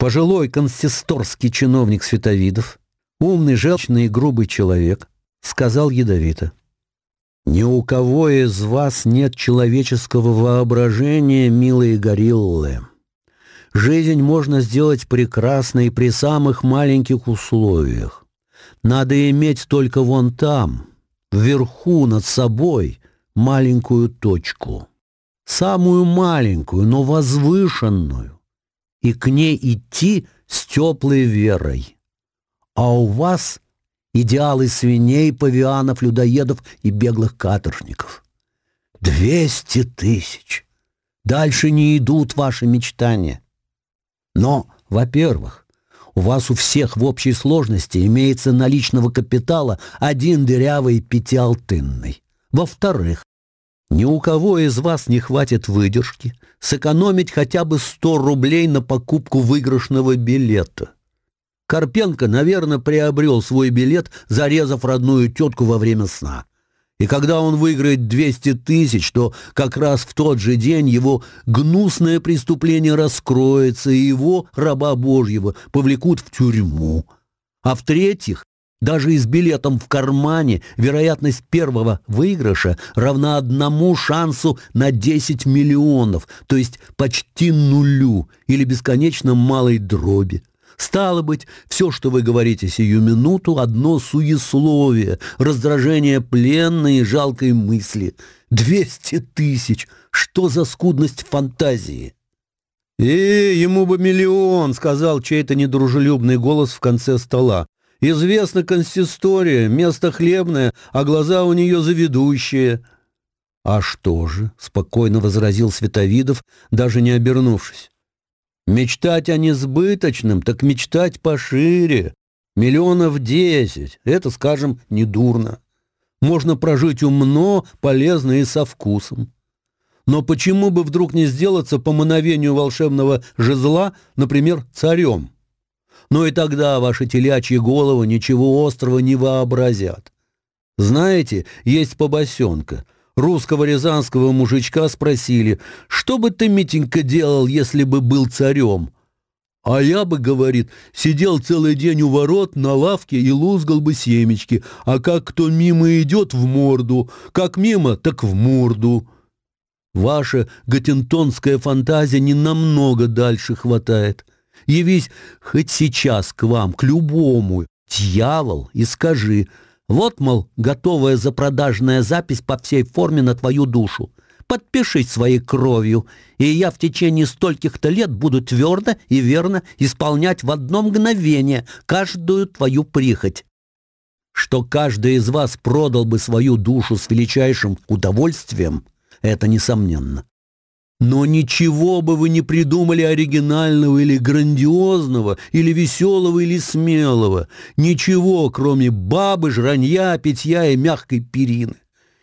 пожилой консисторский чиновник Световидов, умный, желчный и грубый человек, сказал ядовито. «Ни у кого из вас нет человеческого воображения, милые гориллы. Жизнь можно сделать прекрасной при самых маленьких условиях. Надо иметь только вон там, вверху, над собой, маленькую точку. Самую маленькую, но возвышенную и к ней идти с теплой верой. А у вас идеалы свиней, павианов, людоедов и беглых каторжников. Двести тысяч. Дальше не идут ваши мечтания. Но, во-первых, у вас у всех в общей сложности имеется наличного капитала один дырявый пятиалтынный. Во-вторых, ни у кого из вас не хватит выдержки сэкономить хотя бы 100 рублей на покупку выигрышного билета. Карпенко, наверное, приобрел свой билет, зарезав родную тетку во время сна. И когда он выиграет 200 тысяч, то как раз в тот же день его гнусное преступление раскроется, и его, раба Божьего, повлекут в тюрьму. А в-третьих, Даже и с билетом в кармане вероятность первого выигрыша равна одному шансу на 10 миллионов, то есть почти нулю или бесконечно малой дроби. Стало быть, все, что вы говорите сию минуту, одно суесловие, раздражение пленной и жалкой мысли. Двести тысяч! Что за скудность фантазии? «Э, ему бы миллион!» — сказал чей-то недружелюбный голос в конце стола известна консистория, место хлебное, а глаза у нее заведущие». «А что же?» — спокойно возразил Световидов, даже не обернувшись. «Мечтать о несбыточном, так мечтать пошире. Миллионов десять — это, скажем, недурно. Можно прожить умно, полезно и со вкусом. Но почему бы вдруг не сделаться по мановению волшебного жезла, например, царем?» но и тогда ваши телячьи головы ничего острого не вообразят. Знаете, есть побосенка. Русского рязанского мужичка спросили, что бы ты, Митенька, делал, если бы был царем? А я бы, говорит, сидел целый день у ворот на лавке и лузгал бы семечки, а как кто мимо идет, в морду, как мимо, так в морду. Ваша гатентонская фантазия не намного дальше хватает. Явись хоть сейчас к вам, к любому, дьявол, и скажи — вот, мол, готовая запродажная запись по всей форме на твою душу. Подпишись своей кровью, и я в течение стольких-то лет буду твердо и верно исполнять в одно мгновение каждую твою прихоть. Что каждый из вас продал бы свою душу с величайшим удовольствием, это несомненно. Но ничего бы вы не придумали оригинального или грандиозного, или веселого, или смелого. Ничего, кроме бабы, жранья, питья и мягкой перины.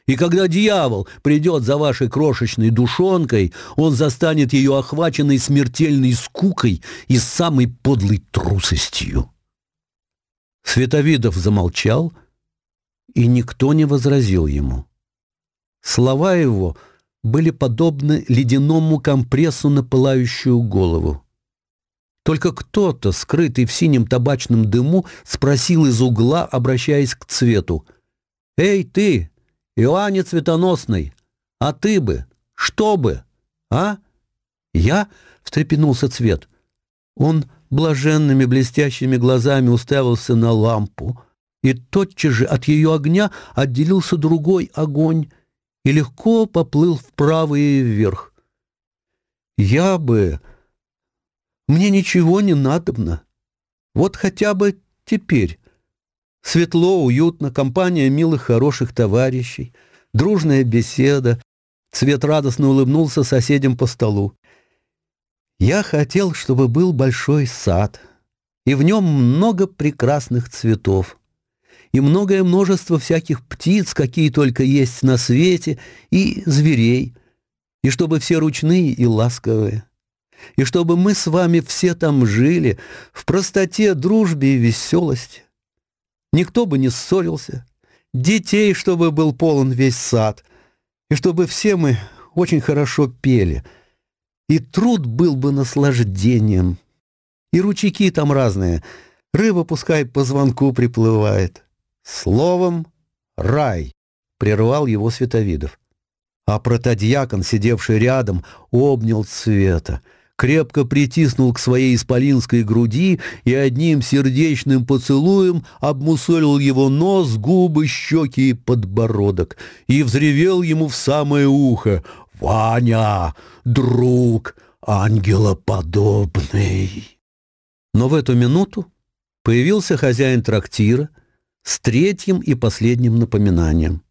И когда дьявол придет за вашей крошечной душонкой, он застанет ее охваченной смертельной скукой и самой подлой трусостью. Световидов замолчал, и никто не возразил ему. Слова его — были подобны ледяному компрессу на пылающую голову. Только кто-то, скрытый в синем табачном дыму, спросил из угла, обращаясь к цвету. «Эй, ты, Иоанне Цветоносный, а ты бы, что бы, а?» «Я?» — встрепенулся цвет. Он блаженными блестящими глазами уставился на лампу, и легко поплыл вправо и вверх. Я бы... Мне ничего не надобно. Вот хотя бы теперь. Светло, уютно, компания милых, хороших товарищей, дружная беседа. Цвет радостно улыбнулся соседям по столу. Я хотел, чтобы был большой сад, и в нем много прекрасных цветов. И многое множество всяких птиц, какие только есть на свете, и зверей, и чтобы все ручные и ласковые, и чтобы мы с вами все там жили в простоте, дружбе и веселости. Никто бы не ссорился, детей, чтобы был полон весь сад, и чтобы все мы очень хорошо пели, и труд был бы наслаждением, и ручейки там разные — Рыба пускай по звонку приплывает. Словом, рай, — прервал его Световидов. А протодьякон, сидевший рядом, обнял Света — крепко притиснул к своей исполинской груди и одним сердечным поцелуем обмусолил его нос, губы, щеки и подбородок и взревел ему в самое ухо «Ваня, друг, ангелоподобный!» Но в эту минуту появился хозяин трактира с третьим и последним напоминанием.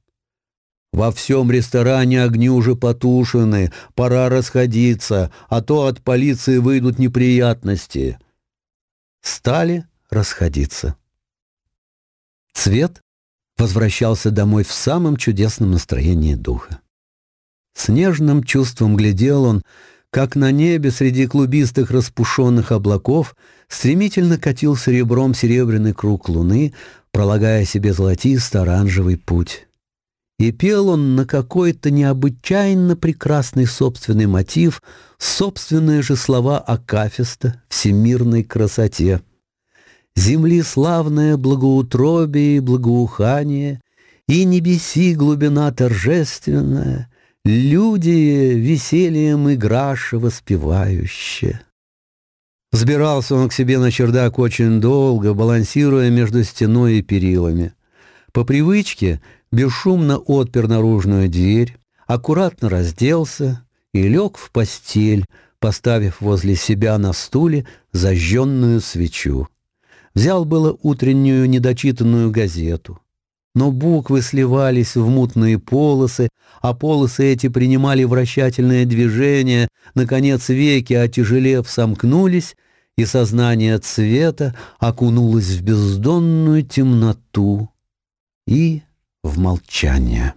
«Во всем ресторане огни уже потушены, пора расходиться, а то от полиции выйдут неприятности». Стали расходиться. Цвет возвращался домой в самом чудесном настроении духа. С нежным чувством глядел он, как на небе среди клубистых распушенных облаков стремительно катил серебром серебряный круг луны, пролагая себе золотисто-оранжевый путь. И пел он на какой-то необычайно прекрасный собственный мотив, собственные же слова Акафиста «Всемирной красоте». «Земли славное благоутробие и благоухание, и небеси глубина торжественная, люди весельем и воспевающие. Сбирался он к себе на чердак очень долго, балансируя между стеной и перилами. По привычке бесшумно отпер наружную дверь, аккуратно разделся и лег в постель, поставив возле себя на стуле зажженную свечу. Взял было утреннюю недочитанную газету — Но буквы сливались в мутные полосы, а полосы эти принимали вращательное движение, наконец веки, отяжелев, сомкнулись, и сознание цвета окунулось в бездонную темноту и в молчание.